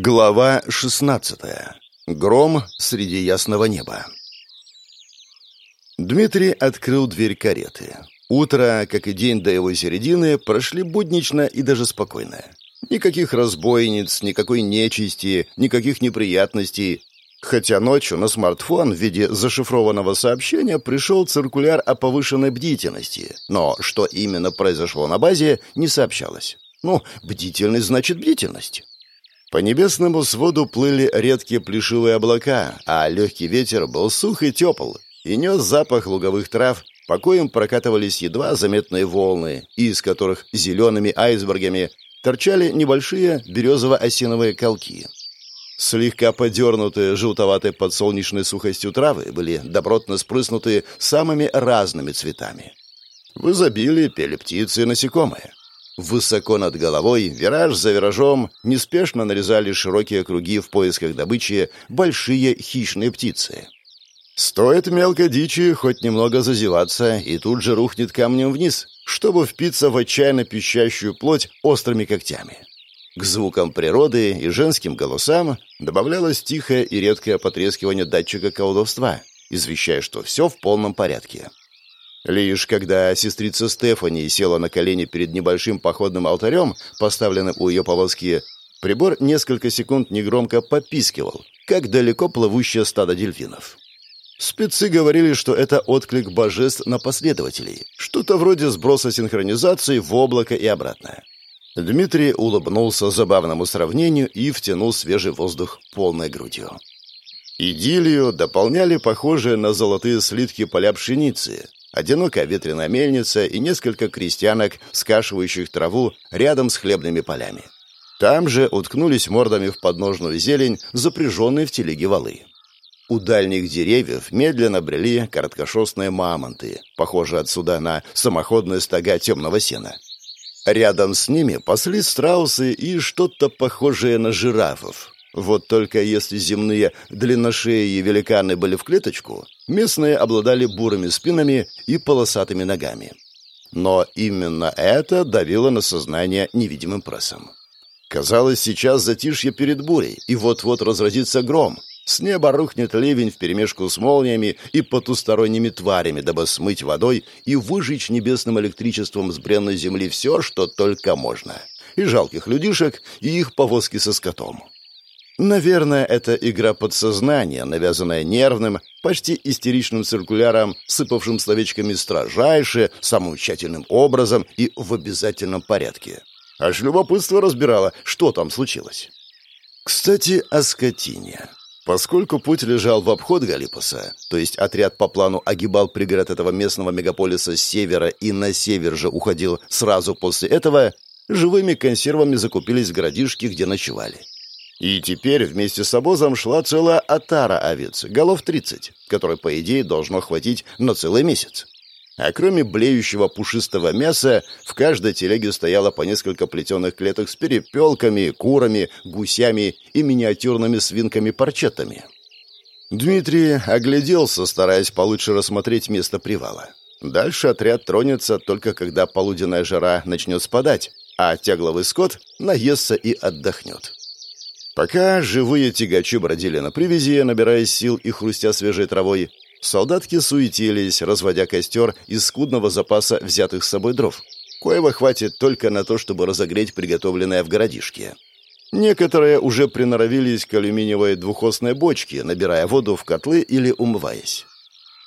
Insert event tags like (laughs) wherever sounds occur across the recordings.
Глава 16. Гром среди ясного неба. Дмитрий открыл дверь кареты. Утро, как и день до его середины, прошли буднично и даже спокойно. Никаких разбойниц, никакой нечисти, никаких неприятностей. Хотя ночью на смартфон в виде зашифрованного сообщения пришел циркуляр о повышенной бдительности. Но что именно произошло на базе, не сообщалось. Ну, бдительность значит бдительность. По небесному своду плыли редкие плешивые облака, а легкий ветер был сух и тепл, и нес запах луговых трав, по коим прокатывались едва заметные волны, из которых зелеными айсбергами торчали небольшие березово-осиновые колки. Слегка подернутые желтоватой подсолнечной сухостью травы были добротно спрыснуты самыми разными цветами. В изобилии пели птицы и насекомые. Высоко над головой, вираж за виражом, неспешно нарезали широкие круги в поисках добычи большие хищные птицы. Стоит мелкой дичи хоть немного зазеваться, и тут же рухнет камнем вниз, чтобы впиться в отчаянно пищащую плоть острыми когтями. К звукам природы и женским голосам добавлялось тихое и редкое потрескивание датчика колдовства, извещая, что все в полном порядке. Лишь когда сестрица Стефани села на колени перед небольшим походным алтарем, поставленным у ее повозки, прибор несколько секунд негромко попискивал, как далеко плывущее стадо дельфинов. Спецы говорили, что это отклик божеств на последователей, что-то вроде сброса синхронизации в облако и обратно. Дмитрий улыбнулся забавному сравнению и втянул свежий воздух полной грудью. Идиллию дополняли похожие на золотые слитки поля пшеницы, одинокая ветряная мельница и несколько крестьянок, скашивающих траву рядом с хлебными полями. Там же уткнулись мордами в подножную зелень, запряженные в телеге валы. У дальних деревьев медленно брели короткошерстные мамонты, похожие отсюда на самоходные стога темного сена. Рядом с ними паслись страусы и что-то похожее на жирафов, вот только если земные длинношеи великаны были в клеточку, местные обладали бурыми спинами и полосатыми ногами. Но именно это давило на сознание невидимым прессом. Казалось, сейчас затишье перед бурей, и вот-вот разразится гром. С неба рухнет ливень вперемешку с молниями и потусторонними тварями, дабы смыть водой и выжечь небесным электричеством с бренной земли все, что только можно. И жалких людишек, и их повозки со скотом. Наверное, это игра подсознания, навязанная нервным, почти истеричным циркуляром, сыпавшим словечками строжайше, самым тщательным образом и в обязательном порядке. Аж любопытство разбирало, что там случилось. Кстати, о скотине. Поскольку путь лежал в обход Галипаса, то есть отряд по плану огибал пригород этого местного мегаполиса с севера и на север же уходил сразу после этого, живыми консервами закупились в городишке, где ночевали. И теперь вместе с обозом шла целая отара овец, голов 30, которой, по идее, должно хватить на целый месяц. А кроме блеющего пушистого мяса, в каждой телеге стояло по несколько плетеных клеток с перепелками, курами, гусями и миниатюрными свинками-парчетами. Дмитрий огляделся, стараясь получше рассмотреть место привала. Дальше отряд тронется только когда полуденная жара начнет спадать, а тягловый скот наестся и отдохнет. Пока живые тягачи бродили на привязи, набираясь сил и хрустя свежей травой, солдатки суетились, разводя костер из скудного запаса взятых с собой дров. Коего хватит только на то, чтобы разогреть приготовленное в городишке. Некоторые уже приноровились к алюминиевой двухосной бочке, набирая воду в котлы или умываясь.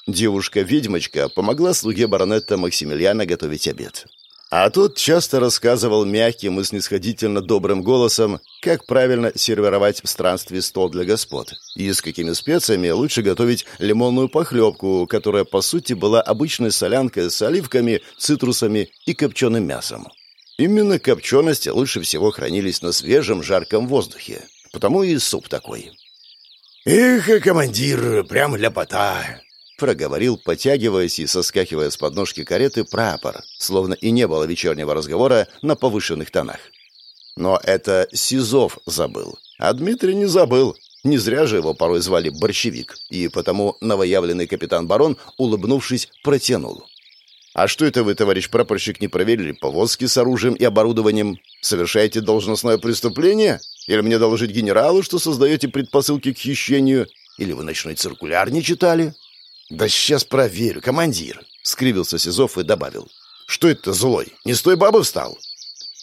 Девушка-ведьмочка помогла слуге баронетта Максимилиана готовить обед. А тот часто рассказывал мягким и снисходительно добрым голосом, как правильно сервировать в странстве стол для господ, и с какими специями лучше готовить лимонную похлебку, которая, по сути, была обычной солянкой с оливками, цитрусами и копченым мясом. Именно копчености лучше всего хранились на свежем жарком воздухе, потому и суп такой. «Эх, командир, прям ляпота!» Проговорил, потягиваясь и соскакивая с подножки кареты прапор, словно и не было вечернего разговора на повышенных тонах. Но это Сизов забыл, а Дмитрий не забыл. Не зря же его порой звали Борщевик, и потому новоявленный капитан-барон, улыбнувшись, протянул. «А что это вы, товарищ прапорщик, не проверили повозки с оружием и оборудованием? Совершаете должностное преступление? Или мне доложить генералу, что создаете предпосылки к хищению? Или вы ночной циркуляр не читали?» «Да сейчас проверю, командир», — скривился Сизов и добавил. «Что это злой? Не с той бабы встал?»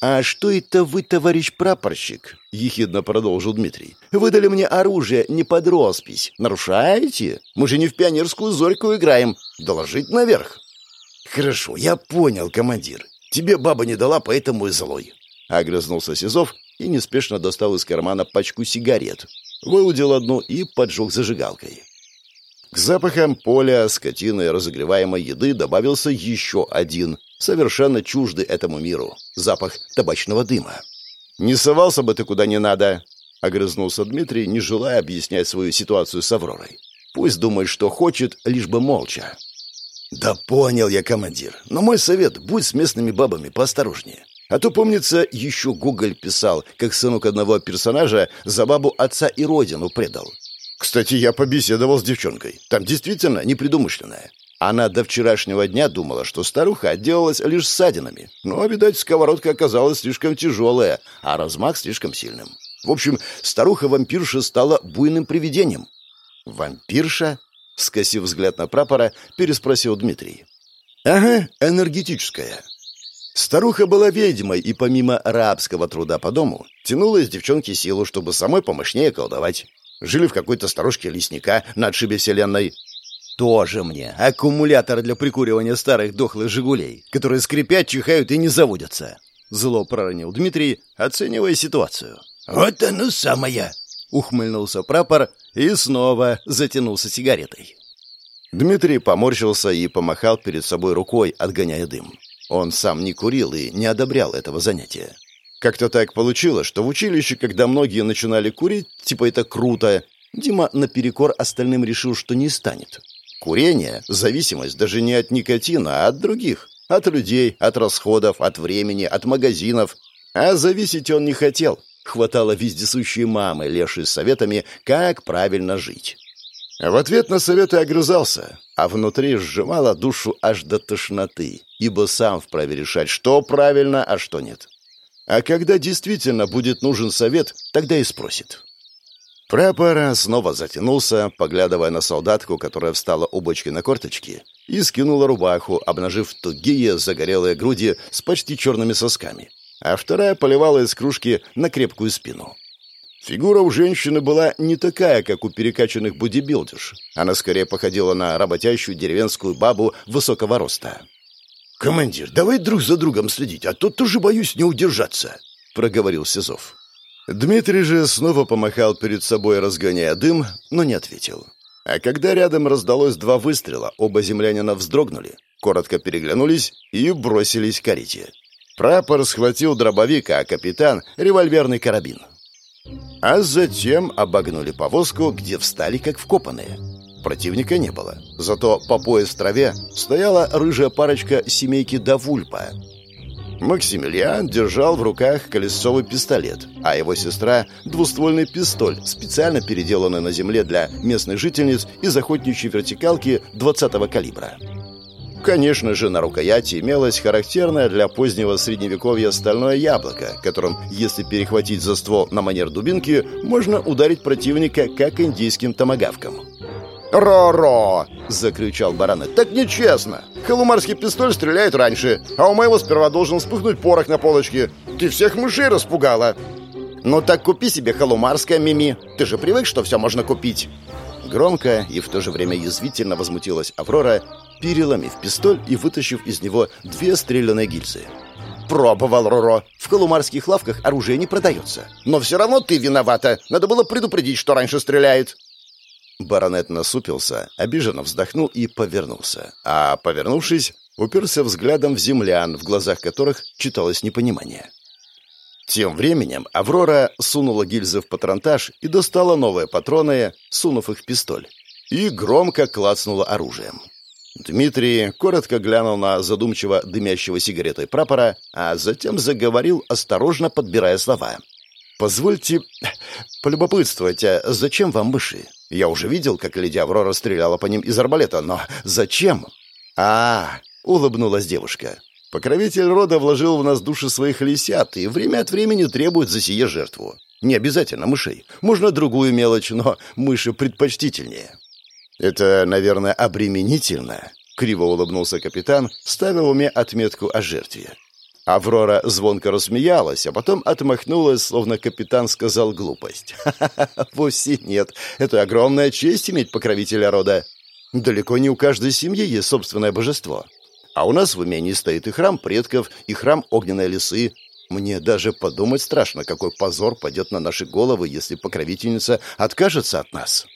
«А что это вы, товарищ прапорщик?» — ехидно продолжил Дмитрий. «Выдали мне оружие не под роспись. Нарушаете? Мы же не в пионерскую зорьку играем. Доложить наверх». «Хорошо, я понял, командир. Тебе баба не дала, поэтому и злой». Огрызнулся Сизов и неспешно достал из кармана пачку сигарет. Выудил одну и поджег зажигалкой. К запахам поля, скотины и разогреваемой еды добавился еще один, совершенно чуждый этому миру — запах табачного дыма. «Не совался бы ты куда не надо!» — огрызнулся Дмитрий, не желая объяснять свою ситуацию с Авророй. «Пусть думает, что хочет, лишь бы молча». «Да понял я, командир. Но мой совет — будь с местными бабами поосторожнее. А то, помнится, еще Гоголь писал, как сынок одного персонажа за бабу отца и родину предал. Кстати, я побеседовал с девчонкой. Там действительно непредумышленная. Она до вчерашнего дня думала, что старуха отделалась лишь ссадинами. Но, видать, сковородка оказалась слишком тяжелая, а размах слишком сильным. В общем, старуха-вампирша стала буйным привидением. «Вампирша?» — скосив взгляд на прапора, переспросил Дмитрий. «Ага, энергетическая. Старуха была ведьмой и помимо рабского труда по дому тянула из девчонки силу, чтобы самой помощнее колдовать. Жили в какой-то сторожке лесника на отшибе вселенной. Тоже мне аккумулятор для прикуривания старых дохлых «Жигулей», которые скрипят, чихают и не заводятся. Зло проронил Дмитрий, оценивая ситуацию. «Вот оно самое!» — ухмыльнулся прапор и снова затянулся сигаретой. Дмитрий поморщился и помахал перед собой рукой, отгоняя дым. Он сам не курил и не одобрял этого занятия. Как-то так получилось, что в училище, когда многие начинали курить, типа это круто, Дима наперекор остальным решил, что не станет. Курение – зависимость даже не от никотина, а от других. От людей, от расходов, от времени, от магазинов. А зависеть он не хотел. Хватало вездесущей мамы, лешей с советами, как правильно жить. В ответ на советы огрызался, а внутри сжимала душу аж до тошноты, ибо сам вправе решать, что правильно, а что нет. А когда действительно будет нужен совет, тогда и спросит. Прапор снова затянулся, поглядывая на солдатку, которая встала у бочки на корточки, и скинула рубаху, обнажив тугие загорелые груди с почти черными сосками, а вторая поливала из кружки на крепкую спину. Фигура у женщины была не такая, как у перекачанных бодибилдерш. Она скорее походила на работящую деревенскую бабу высокого роста. «Командир, давай друг за другом следить, а то тоже боюсь не удержаться», — проговорил Сизов. Дмитрий же снова помахал перед собой, разгоняя дым, но не ответил. А когда рядом раздалось два выстрела, оба землянина вздрогнули, коротко переглянулись и бросились к карете. Прапор схватил дробовик, а капитан — револьверный карабин. А затем обогнули повозку, где встали как вкопанные — Противника не было. Зато по пояс траве стояла рыжая парочка семейки Давульпа. Максимилиан держал в руках колесовый пистолет, а его сестра — двуствольный пистоль, специально переделанный на земле для местных жительниц из охотничьей вертикалки 20-го калибра. Конечно же, на рукояти имелось характерное для позднего средневековья стальное яблоко, которым, если перехватить за ствол на манер дубинки, можно ударить противника как индийским томагавком. «Ро-ро!» — закричал баронет. «Так нечестно! Халумарский пистоль стреляет раньше, а у моего сперва должен вспыхнуть порох на полочке. Ты всех мышей распугала!» «Ну так купи себе халумарское, Мими. Ты же привык, что все можно купить!» Громко и в то же время язвительно возмутилась Аврора, переломив пистоль и вытащив из него две стрелянные гильзы. «Пробовал, Роро. В халумарских лавках оружие не продается. Но все равно ты виновата. Надо было предупредить, что раньше стреляет». Баронет насупился, обиженно вздохнул и повернулся. А, повернувшись, уперся взглядом в землян, в глазах которых читалось непонимание. Тем временем Аврора сунула гильзы в патронтаж и достала новые патроны, сунув их в пистоль. И громко клацнула оружием. Дмитрий коротко глянул на задумчиво дымящего сигаретой прапора, а затем заговорил, осторожно подбирая слова. «Позвольте (sniffs) полюбопытствовать, а зачем вам мыши? Я уже видел, как леди Аврора стреляла по ним из арбалета, но зачем?» «А, — улыбнулась девушка. «Покровитель рода вложил в нас души своих лисят и время от времени требует за сие жертву. Не обязательно мышей. Можно другую мелочь, но мыши предпочтительнее. Это, наверное, обременительно. Криво улыбнулся капитан, ставя в уме отметку о жертве. Аврора звонко рассмеялась, а потом отмахнулась, словно капитан сказал глупость. «Ха-ха-ха, (laughs) вовсе нет. Это огромная честь иметь покровителя рода. Далеко не у каждой семьи есть собственное божество. А у нас в имении стоит и храм предков, и храм огненной лисы. Мне даже подумать страшно, какой позор пойдет на наши головы, если покровительница откажется от нас».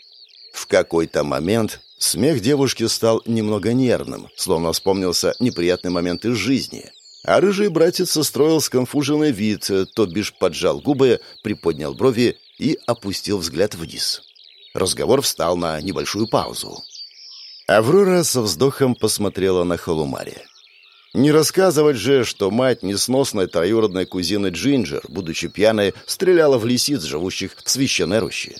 В какой-то момент смех девушки стал немного нервным, словно вспомнился неприятный момент из жизни. А рыжий братец состроил сконфуженный вид, то бишь поджал губы, приподнял брови и опустил взгляд вниз. Разговор встал на небольшую паузу. Аврора со вздохом посмотрела на Халумари. Не рассказывать же, что мать несносной троюродной кузины Джинджер, будучи пьяной, стреляла в лисиц, живущих в священной роще.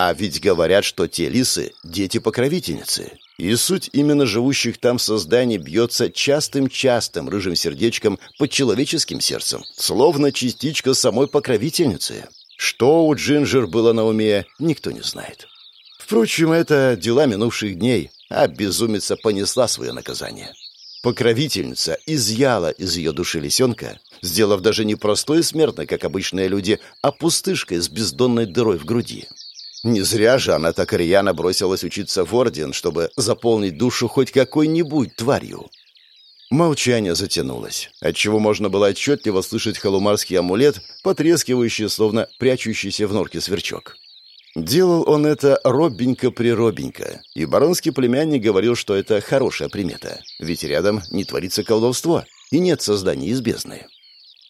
А ведь говорят, что те лисы — дети-покровительницы. И суть именно живущих там созданий бьется частым-частым рыжим сердечком под человеческим сердцем, словно частичка самой покровительницы. Что у Джинджер было на уме, никто не знает. Впрочем, это дела минувших дней, а безумица понесла свое наказание. Покровительница изъяла из ее души лисенка, сделав даже не простой смертной, как обычные люди, а пустышкой с бездонной дырой в груди. Не зря же она так рьяно бросилась учиться в Орден, чтобы заполнить душу хоть какой-нибудь тварью. Молчание затянулось, отчего можно было отчетливо слышать халумарский амулет, потрескивающий, словно прячущийся в норке сверчок. Делал он это робенько-приробенько, и баронский племянник говорил, что это хорошая примета, ведь рядом не творится колдовство и нет создания из бездны.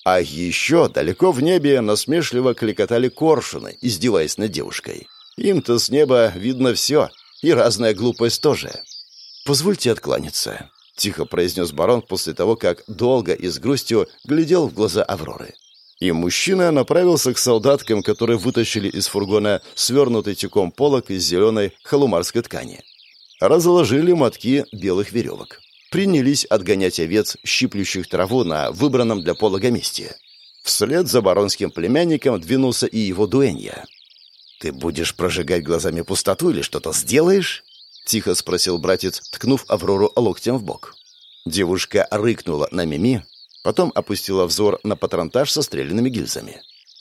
А еще далеко в небе насмешливо кликотали коршуны, издеваясь над девушкой. Им-то с неба видно все, и разная глупость тоже. «Позвольте откланяться», — тихо произнес барон после того, как долго и с грустью глядел в глаза Авроры. И мужчина направился к солдаткам, которые вытащили из фургона свернутый тюком полок из зеленой халумарской ткани. Разложили мотки белых веревок. Принялись отгонять овец, щиплющих траву на выбранном для полога месте. Вслед за баронским племянником двинулся и его дуэнья. «Ты будешь прожигать глазами пустоту или что-то сделаешь?» — тихо спросил братец, ткнув Аврору локтем в бок. Девушка рыкнула на Мими, потом опустила взор на патронтаж со стрелянными гильзами.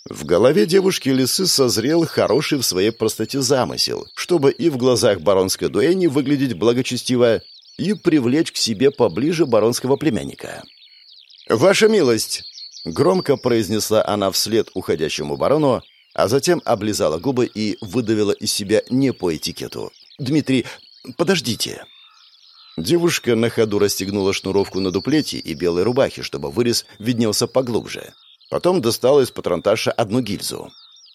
В голове девушки лисы созрел хороший в своей простоте замысел, чтобы и в глазах баронской дуэни выглядеть благочестиво, и привлечь к себе поближе баронского племянника. «Ваша милость!» — громко произнесла она вслед уходящему барону, а затем облизала губы и выдавила из себя не по этикету. «Дмитрий, подождите!» Девушка на ходу расстегнула шнуровку на дуплете и белой рубахе, чтобы вырез виднелся поглубже. Потом достала из патронташа одну гильзу.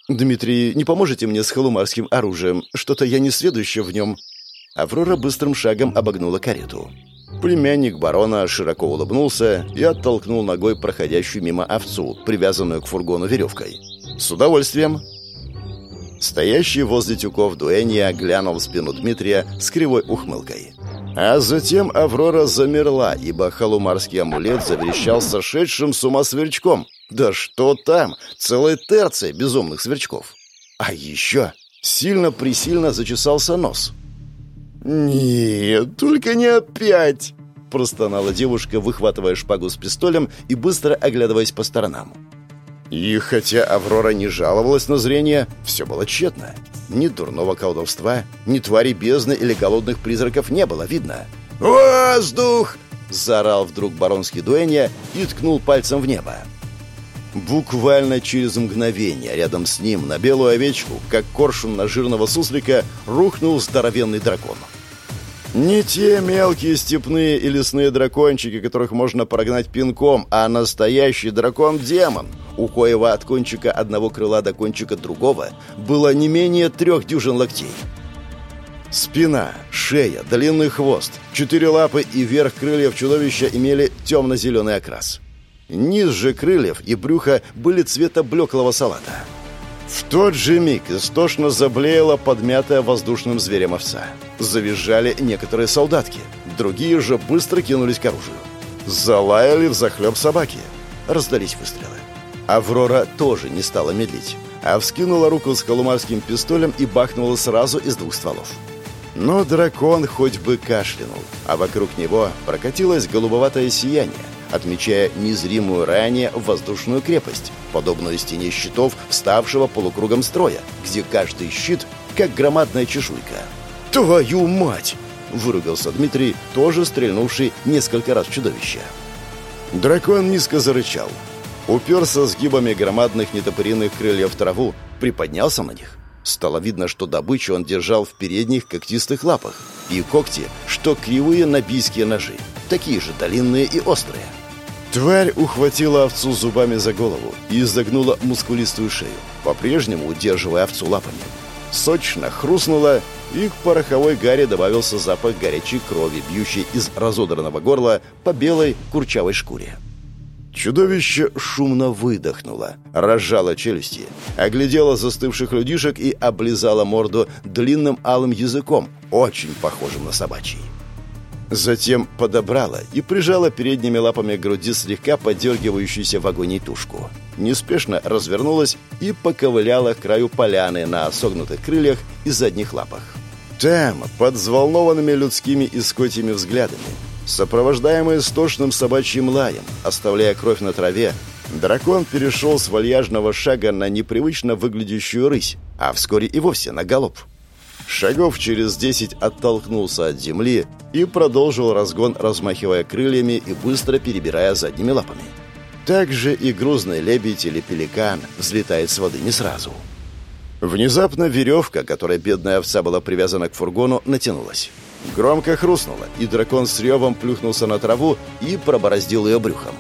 «Дмитрий, не поможете мне с халумарским оружием? Что-то я не следующая в нем». Аврора быстрым шагом обогнула карету. Племянник барона широко улыбнулся и оттолкнул ногой проходящую мимо овцу, привязанную к фургону веревкой. «С удовольствием!» Стоящий возле тюков дуэнья глянул в спину Дмитрия с кривой ухмылкой. А затем Аврора замерла, ибо халумарский амулет заверещал сошедшим с ума сверчком. Да что там, целая терция безумных сверчков. А еще сильно-присильно зачесался нос. «Нет, только не опять!» простонала девушка, выхватывая шпагу с пистолем и быстро оглядываясь по сторонам. И хотя Аврора не жаловалась на зрение, все было тщетно. Ни дурного колдовства, ни твари бездны или голодных призраков не было видно. «Воздух!» — заорал вдруг баронский дуэнья и ткнул пальцем в небо. Буквально через мгновение рядом с ним на белую овечку, как коршун на жирного суслика, рухнул здоровенный дракон. Не те мелкие степные и лесные дракончики, которых можно прогнать пинком, а настоящий дракон-демон, у коего от кончика одного крыла до кончика другого было не менее трех дюжин локтей. Спина, шея, длинный хвост, четыре лапы и верх крыльев чудовища имели темно-зеленый окрас. Низ же крыльев и брюха были цвета блеклого салата. В тот же миг истошно заблеяла подмятая воздушным зверем овца. Завизжали некоторые солдатки. Другие же быстро кинулись к оружию. Залаяли захлеб собаки. Раздались выстрелы. Аврора тоже не стала медлить. а вскинула руку с холумарским пистолем и бахнула сразу из двух стволов. Но дракон хоть бы кашлянул, а вокруг него прокатилось голубоватое сияние, отмечая незримую ранее воздушную крепость, подобную стене щитов, вставшего полукругом строя, где каждый щит как громадная чешуйка. «Твою мать!» — выругался Дмитрий, тоже стрельнувший несколько раз в чудовище. Дракон низко зарычал. Уперся сгибами громадных нетопыриных крыльев в траву, приподнялся на них. Стало видно, что добычу он держал в передних когтистых лапах, и когти, что кривые набийские ножи, такие же длинные и острые. Тварь ухватила овцу зубами за голову и изогнула мускулистую шею, по-прежнему удерживая овцу лапами. Сочно хрустнула, и к пороховой гаре добавился запах горячей крови, бьющей из разодранного горла по белой курчавой шкуре. Чудовище шумно выдохнуло, разжало челюсти, оглядело застывших людишек и облизало морду длинным алым языком, очень похожим на собачий. Затем подобрала и прижала передними лапами к груди слегка подергивающуюся в агонии тушку. Неспешно развернулась и поковыляла к краю поляны на согнутых крыльях и задних лапах. Там, под взволнованными людскими и скотьими взглядами, Сопровождаемый истошным собачьим лаем, оставляя кровь на траве, дракон перешел с вальяжного шага на непривычно выглядящую рысь, а вскоре и вовсе на галоп. Шагов через десять оттолкнулся от земли и продолжил разгон, размахивая крыльями и быстро перебирая задними лапами. Также и грузный лебедь или пеликан взлетает с воды не сразу. Внезапно веревка, которой бедная овца была привязана к фургону, натянулась. Громко хрустнуло, и дракон с ревом плюхнулся на траву и пробороздил ее брюхом.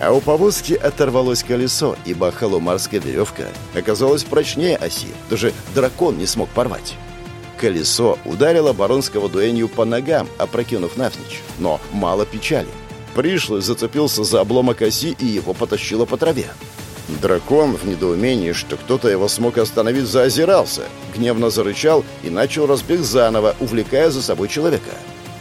А у повозки оторвалось колесо, ибо холомарская веревка оказалась прочнее оси, даже дракон не смог порвать. Колесо ударило баронского дуэнью по ногам, опрокинув навзничь. Но мало печали. Пришлый зацепился за обломок оси и его потащило по траве. Дракон в недоумении, что кто-то его смог остановить, заозирался, гневно зарычал и начал разбег заново, увлекая за собой человека.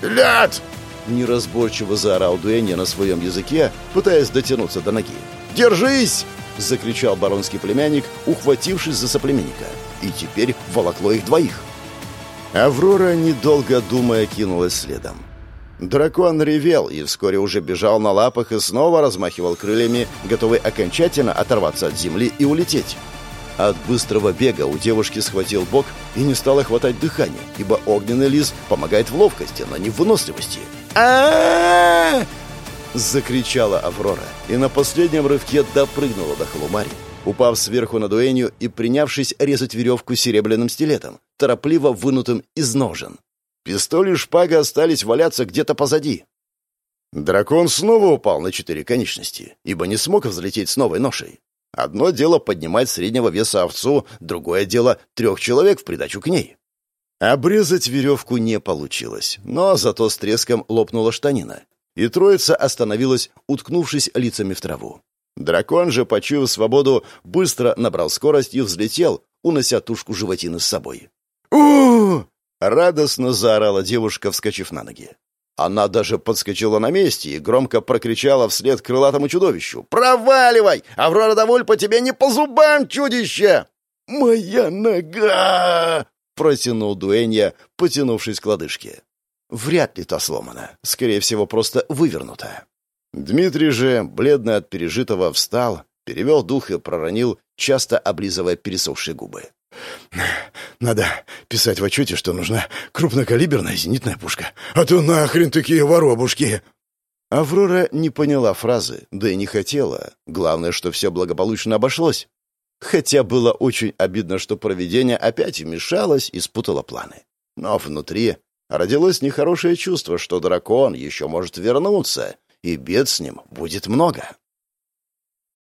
«Ляд!» — неразборчиво заорал Дуэнни на своем языке, пытаясь дотянуться до ноги. «Держись!» — закричал баронский племянник, ухватившись за соплеменника. И теперь волокло их двоих. Аврора, недолго думая, кинулась следом. Дракон ревел и вскоре уже бежал на лапах и снова размахивал крыльями, готовый окончательно оторваться от земли и улететь. От быстрого бега у девушки схватил бок и не стало хватать дыхания, ибо огненный лис помогает в ловкости, но не в выносливости. а закричала Аврора и на последнем рывке допрыгнула до Халумари, упав сверху на дуэнью и принявшись резать веревку серебряным стилетом, торопливо вынутым из ножен. Пистоль и шпага остались валяться где-то позади. Дракон снова упал на четыре конечности, ибо не смог взлететь с новой ношей. Одно дело поднимать среднего веса овцу, другое дело трех человек в придачу к ней. Обрезать веревку не получилось, но зато с треском лопнула штанина, и троица остановилась, уткнувшись лицами в траву. Дракон же, почуяв свободу, быстро набрал скорость и взлетел, унося тушку животины с собой. у Радостно заорала девушка, вскочив на ноги. Она даже подскочила на месте и громко прокричала вслед крылатому чудовищу. «Проваливай! Аврора Доволь по тебе не по зубам, чудище!» «Моя нога!» — протянул Дуэнья, потянувшись к лодыжке. Вряд ли та сломана. Скорее всего, просто вывернута. Дмитрий же, бледный от пережитого, встал, перевел дух и проронил, часто облизывая пересохшие губы. Надо писать в отчете, что нужна крупнокалиберная зенитная пушка. А то нахрен такие воробушки!» Аврора не поняла фразы, да и не хотела. Главное, что все благополучно обошлось. Хотя было очень обидно, что провидение опять вмешалось и спутало планы. Но внутри родилось нехорошее чувство, что дракон еще может вернуться, и бед с ним будет много.